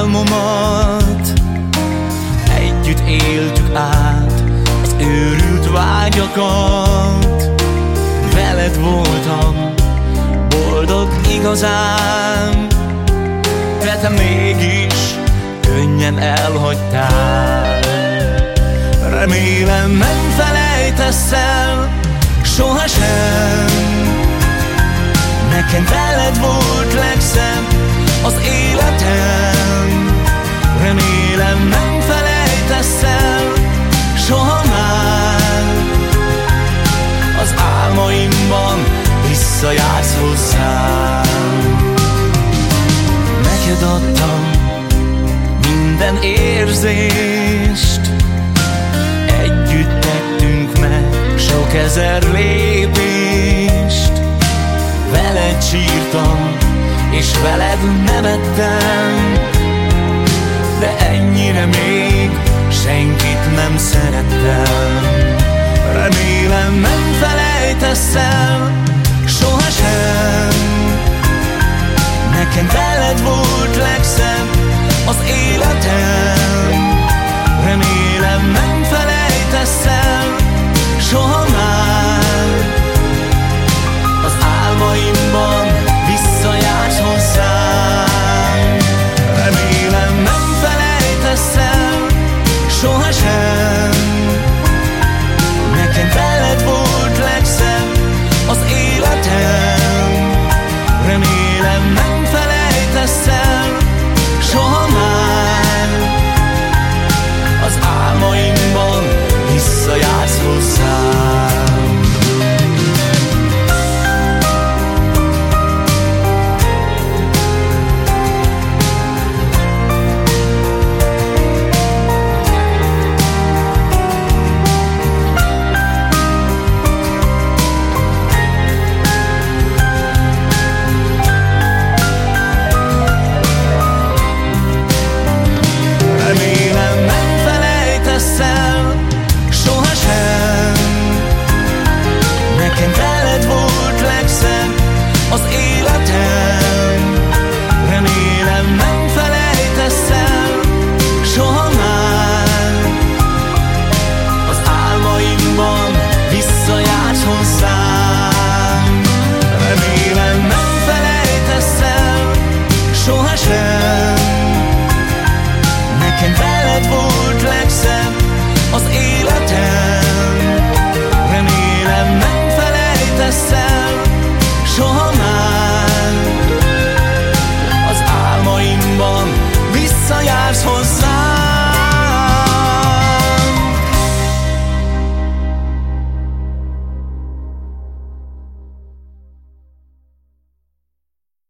álmomat. Együtt éltük át az őrült vágyakat. Veled voltam boldog igazán. De te mégis könnyen elhagytál. Remélem nem felejtesz el sohasem. Nekem veled volt legszebb az életem. Remélem nem felejtesz el soha már. Az álmaimban visszajársz hozzám. Neked adtam minden érzést. Együtt tettünk meg sok ezer lépést. Veled sírtam és veled nevettem. De ennyire még senkit nem szerettem. Remélem nem felejtesz